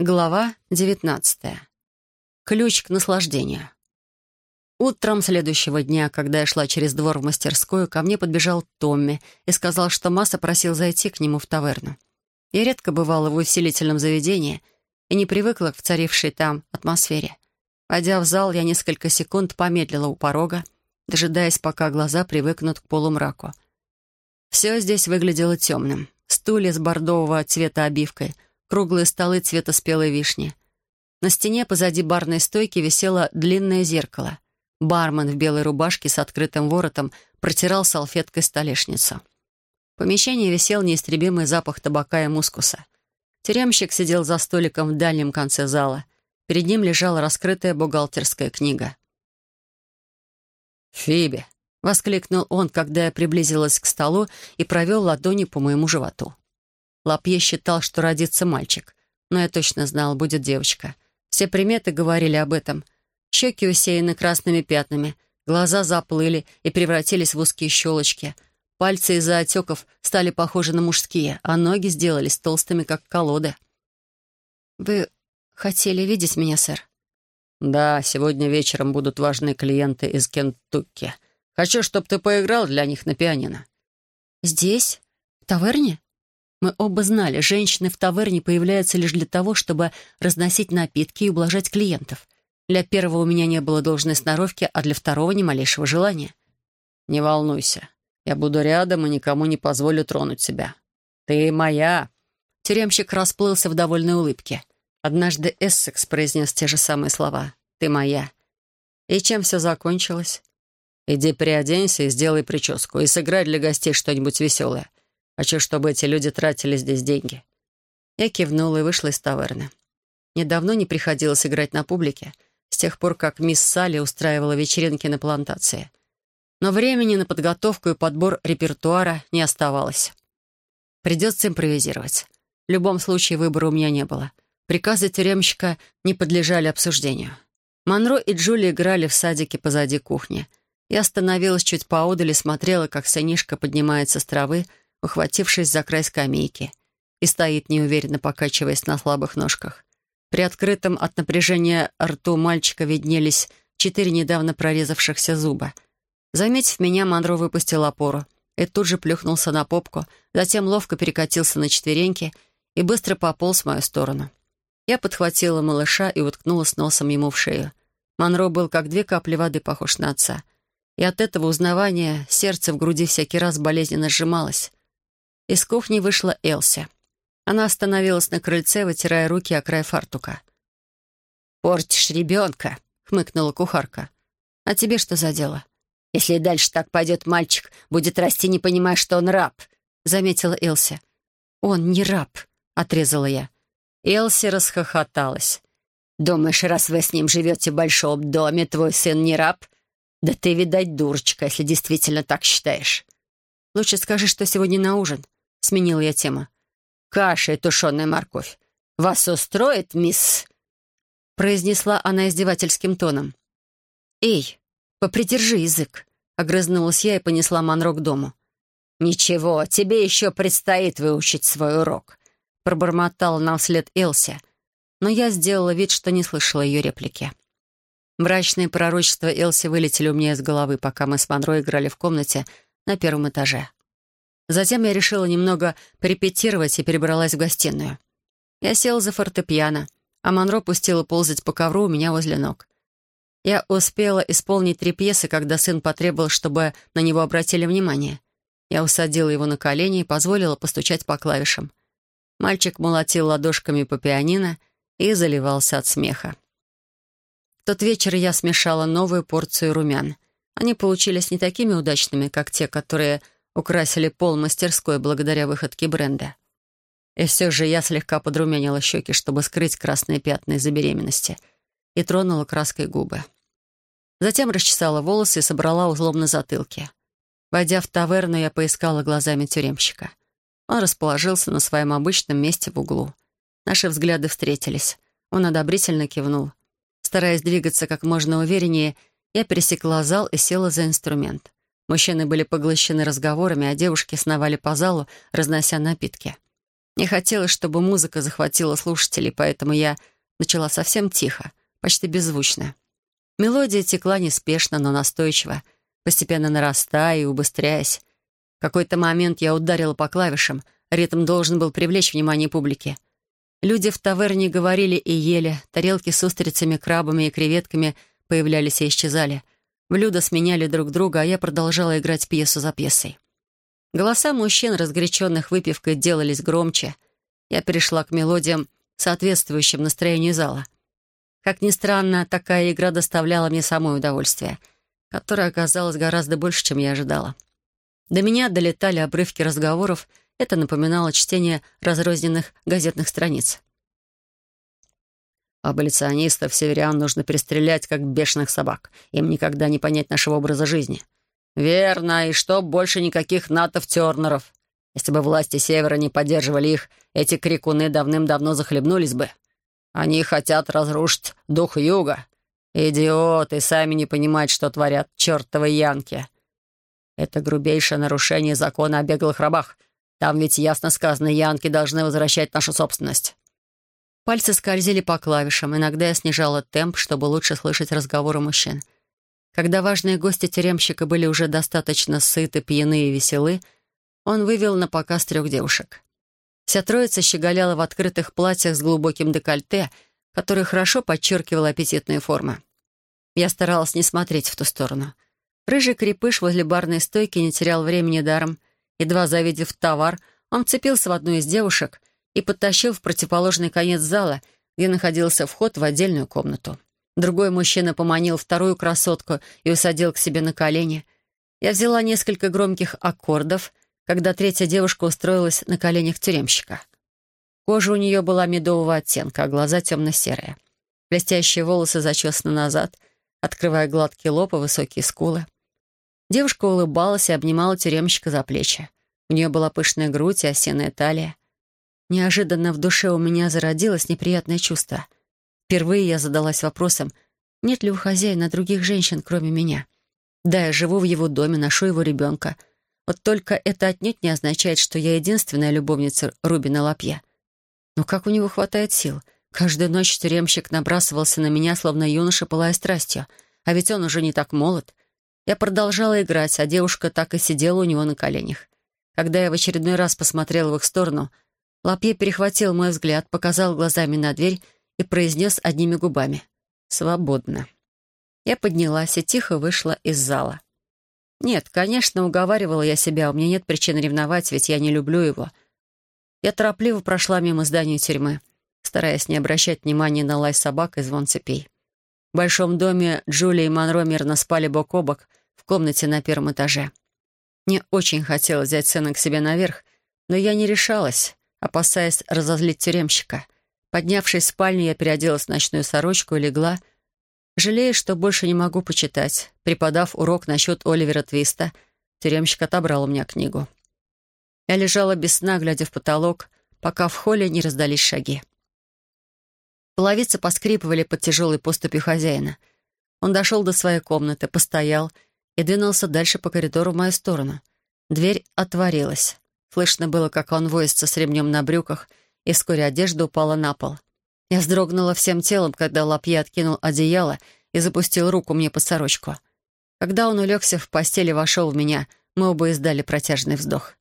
Глава 19. Ключ к наслаждению. Утром следующего дня, когда я шла через двор в мастерскую, ко мне подбежал Томми и сказал, что Масса просил зайти к нему в таверну. Я редко бывала в усилительном заведении и не привыкла к царившей там атмосфере. Войдя в зал, я несколько секунд помедлила у порога, дожидаясь, пока глаза привыкнут к полумраку. Все здесь выглядело темным. Стулья с бордового цвета обивкой — круглые столы цвета спелой вишни. На стене позади барной стойки висело длинное зеркало. Бармен в белой рубашке с открытым воротом протирал салфеткой столешницу. В помещении висел неистребимый запах табака и мускуса. Тюремщик сидел за столиком в дальнем конце зала. Перед ним лежала раскрытая бухгалтерская книга. «Фиби!» — воскликнул он, когда я приблизилась к столу и провел ладони по моему животу. Лапье считал, что родится мальчик. Но я точно знал, будет девочка. Все приметы говорили об этом. Щеки усеяны красными пятнами, глаза заплыли и превратились в узкие щелочки. Пальцы из-за отеков стали похожи на мужские, а ноги сделались толстыми, как колоды. «Вы хотели видеть меня, сэр?» «Да, сегодня вечером будут важные клиенты из Кентукки. Хочу, чтобы ты поиграл для них на пианино». «Здесь? В таверне?» Мы оба знали, женщины в таверне появляются лишь для того, чтобы разносить напитки и ублажать клиентов. Для первого у меня не было должной сноровки, а для второго — ни малейшего желания. «Не волнуйся. Я буду рядом и никому не позволю тронуть тебя. Ты моя!» Тюремщик расплылся в довольной улыбке. Однажды Эссекс произнес те же самые слова. «Ты моя». И чем все закончилось? «Иди приоденься и сделай прическу, и сыграй для гостей что-нибудь веселое. Хочу, чтобы эти люди тратили здесь деньги». Я кивнула и вышла из таверны. Недавно не приходилось играть на публике, с тех пор, как мисс Салли устраивала вечеринки на плантации. Но времени на подготовку и подбор репертуара не оставалось. Придется импровизировать. В любом случае выбора у меня не было. Приказы тюремщика не подлежали обсуждению. Монро и Джули играли в садике позади кухни. Я остановилась чуть поодаль и смотрела, как сынишка поднимается с травы, ухватившись за край скамейки, и стоит неуверенно, покачиваясь на слабых ножках. При открытом от напряжения рту мальчика виднелись четыре недавно прорезавшихся зуба. Заметив меня, Монро выпустил опору и тут же плюхнулся на попку, затем ловко перекатился на четвереньки и быстро пополз в мою сторону. Я подхватила малыша и уткнулась носом ему в шею. Монро был как две капли воды похож на отца. И от этого узнавания сердце в груди всякий раз болезненно сжималось. Из кухни вышла Элси. Она остановилась на крыльце, вытирая руки о край фартука. «Портишь ребенка», — хмыкнула кухарка. «А тебе что за дело?» «Если дальше так пойдет мальчик, будет расти, не понимая, что он раб», — заметила Элси. «Он не раб», — отрезала я. Элси расхохоталась. «Думаешь, раз вы с ним живете в большом доме, твой сын не раб? Да ты, видать, дурочка, если действительно так считаешь». «Лучше скажи, что сегодня на ужин», — сменила я тему. «Каша и тушеная морковь. Вас устроит, мисс?» произнесла она издевательским тоном. «Эй, попридержи язык», — огрызнулась я и понесла Монро к дому. «Ничего, тебе еще предстоит выучить свой урок», — пробормотала нам вслед Элси, но я сделала вид, что не слышала ее реплики. Мрачные пророчества Элси вылетели у меня из головы, пока мы с Монро играли в комнате на первом этаже. Затем я решила немного порепетировать и перебралась в гостиную. Я села за фортепиано, а Монро пустила ползать по ковру у меня возле ног. Я успела исполнить три пьесы, когда сын потребовал, чтобы на него обратили внимание. Я усадила его на колени и позволила постучать по клавишам. Мальчик молотил ладошками по пианино и заливался от смеха. В тот вечер я смешала новую порцию румян. Они получились не такими удачными, как те, которые украсили пол мастерской благодаря выходке бренда. И все же я слегка подрумянила щеки, чтобы скрыть красные пятна из-за беременности, и тронула краской губы. Затем расчесала волосы и собрала узлом на затылке. Войдя в таверну, я поискала глазами тюремщика. Он расположился на своем обычном месте в углу. Наши взгляды встретились. Он одобрительно кивнул. Стараясь двигаться как можно увереннее, я пересекла зал и села за инструмент. Мужчины были поглощены разговорами, а девушки сновали по залу, разнося напитки. Не хотелось, чтобы музыка захватила слушателей, поэтому я начала совсем тихо, почти беззвучно. Мелодия текла неспешно, но настойчиво, постепенно нарастая и убыстряясь. В какой-то момент я ударила по клавишам, ритм должен был привлечь внимание публики. Люди в таверне говорили и ели, тарелки с устрицами, крабами и креветками появлялись и исчезали. Блюда сменяли друг друга, а я продолжала играть пьесу за пьесой. Голоса мужчин, разгоряченных выпивкой, делались громче. Я перешла к мелодиям, соответствующим настроению зала. Как ни странно, такая игра доставляла мне самое удовольствие, которое оказалось гораздо больше, чем я ожидала. До меня долетали обрывки разговоров, это напоминало чтение разрозненных газетных страниц. Аболиционистов северян нужно перестрелять, как бешеных собак. Им никогда не понять нашего образа жизни. «Верно, и чтоб больше никаких натов-тернеров. Если бы власти Севера не поддерживали их, эти крикуны давным-давно захлебнулись бы. Они хотят разрушить дух Юга. Идиоты, сами не понимают, что творят чертовы янки. Это грубейшее нарушение закона о беглых рабах. Там ведь ясно сказано, янки должны возвращать нашу собственность». Пальцы скользили по клавишам. Иногда я снижала темп, чтобы лучше слышать разговоры мужчин. Когда важные гости тюремщика были уже достаточно сыты, пьяны и веселы, он вывел на показ трех девушек. Вся троица щеголяла в открытых платьях с глубоким декольте, которое хорошо подчеркивало аппетитные формы. Я старалась не смотреть в ту сторону. Рыжий крепыш возле барной стойки не терял времени даром. Едва завидев товар, он вцепился в одну из девушек и подтащил в противоположный конец зала, где находился вход в отдельную комнату. Другой мужчина поманил вторую красотку и усадил к себе на колени. Я взяла несколько громких аккордов, когда третья девушка устроилась на коленях тюремщика. Кожа у нее была медового оттенка, а глаза темно-серые. Блестящие волосы зачесаны назад, открывая гладкий лоб и высокие скулы. Девушка улыбалась и обнимала тюремщика за плечи. У нее была пышная грудь и осенная талия. Неожиданно в душе у меня зародилось неприятное чувство — Впервые я задалась вопросом, нет ли у хозяина других женщин, кроме меня. Да, я живу в его доме, ношу его ребенка. Вот только это отнюдь не означает, что я единственная любовница Рубина Лапья. Но как у него хватает сил? Каждую ночь тюремщик набрасывался на меня, словно юноша, пылая страстью. А ведь он уже не так молод. Я продолжала играть, а девушка так и сидела у него на коленях. Когда я в очередной раз посмотрела в их сторону, Лапье перехватил мой взгляд, показал глазами на дверь и произнес одними губами «Свободно». Я поднялась и тихо вышла из зала. Нет, конечно, уговаривала я себя, у меня нет причин ревновать, ведь я не люблю его. Я торопливо прошла мимо здания тюрьмы, стараясь не обращать внимания на лай собак и звон цепей. В большом доме Джулия и Монро мирно спали бок о бок в комнате на первом этаже. Мне очень хотелось взять сына к себе наверх, но я не решалась, опасаясь разозлить тюремщика — Поднявшись в спальню, я переоделась в ночную сорочку и легла, жалея, что больше не могу почитать. Преподав урок насчет Оливера Твиста, тюремщик отобрал у меня книгу. Я лежала без сна, глядя в потолок, пока в холле не раздались шаги. Половицы поскрипывали под тяжелой поступью хозяина. Он дошел до своей комнаты, постоял и двинулся дальше по коридору в мою сторону. Дверь отворилась. Слышно было, как он возится с ремнем на брюках — и вскоре одежда упала на пол. Я вздрогнула всем телом, когда Лапье откинул одеяло и запустил руку мне под сорочку. Когда он улегся в постели и вошел в меня, мы оба издали протяжный вздох.